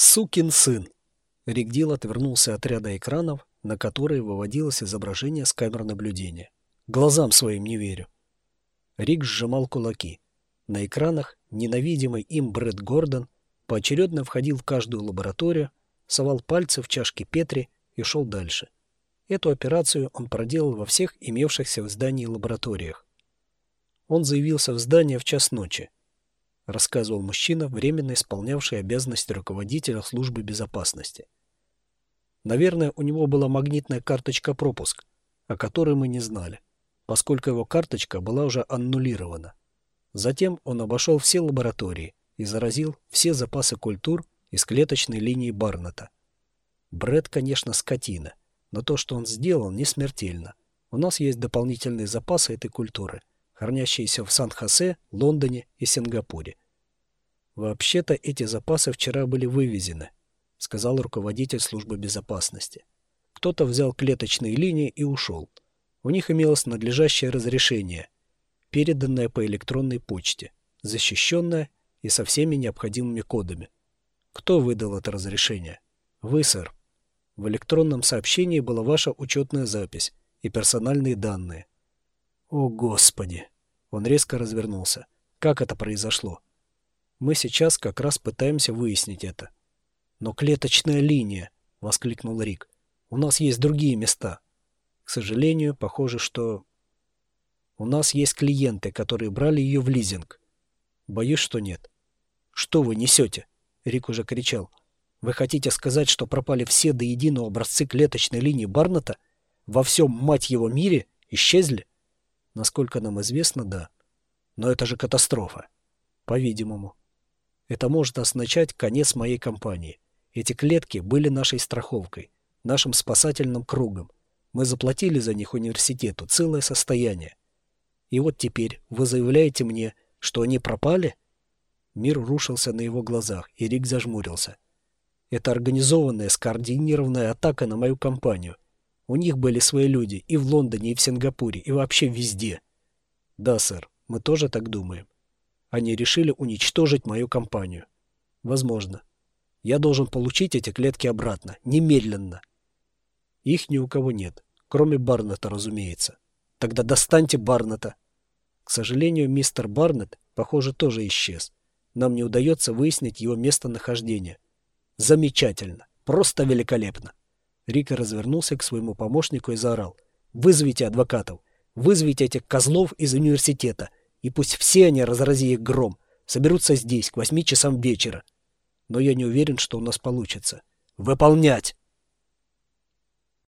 Сукин сын! Ригдил отвернулся от ряда экранов, на которые выводилось изображение с камер наблюдения. Глазам своим не верю. Рик сжимал кулаки. На экранах ненавидимый им Брэд Гордон поочередно входил в каждую лабораторию, совал пальцы в чашки Петри и шел дальше. Эту операцию он проделал во всех имевшихся в здании лабораториях. Он заявился в здание в час ночи, рассказывал мужчина, временно исполнявший обязанности руководителя службы безопасности. Наверное, у него была магнитная карточка-пропуск, о которой мы не знали, поскольку его карточка была уже аннулирована. Затем он обошел все лаборатории и заразил все запасы культур из клеточной линии Барната. Бред, конечно, скотина, но то, что он сделал, не смертельно. У нас есть дополнительные запасы этой культуры, хранящиеся в Сан-Хосе, Лондоне и Сингапуре. Вообще-то эти запасы вчера были вывезены, сказал руководитель службы безопасности. Кто-то взял клеточные линии и ушел. У них имелось надлежащее разрешение, переданное по электронной почте, защищенное и со всеми необходимыми кодами. Кто выдал это разрешение? Вы, сэр. В электронном сообщении была ваша учетная запись и персональные данные. О, Господи! Он резко развернулся. Как это произошло? Мы сейчас как раз пытаемся выяснить это. Но клеточная линия, воскликнул Рик. У нас есть другие места. К сожалению, похоже, что... У нас есть клиенты, которые брали ее в лизинг. Боюсь, что нет. Что вы несете? Рик уже кричал. Вы хотите сказать, что пропали все до единого образцы клеточной линии Барната? Во всем, мать его, мире? Исчезли? Насколько нам известно, да. Но это же катастрофа. По-видимому. Это может означать конец моей компании. Эти клетки были нашей страховкой, нашим спасательным кругом. Мы заплатили за них университету целое состояние. И вот теперь вы заявляете мне, что они пропали? Мир рушился на его глазах, и Рик зажмурился. Это организованная, скоординированная атака на мою компанию. У них были свои люди и в Лондоне, и в Сингапуре, и вообще везде. Да, сэр, мы тоже так думаем. Они решили уничтожить мою компанию. Возможно. Я должен получить эти клетки обратно. Немедленно. Их ни у кого нет. Кроме Барнета, разумеется. Тогда достаньте Барнета. К сожалению, мистер Барнет, похоже, тоже исчез. Нам не удается выяснить его местонахождение. Замечательно. Просто великолепно. Рика развернулся к своему помощнику и заорал. «Вызовите адвокатов! Вызовите этих козлов из университета, и пусть все они, разрази их гром, соберутся здесь к восьми часам вечера. Но я не уверен, что у нас получится. Выполнять!»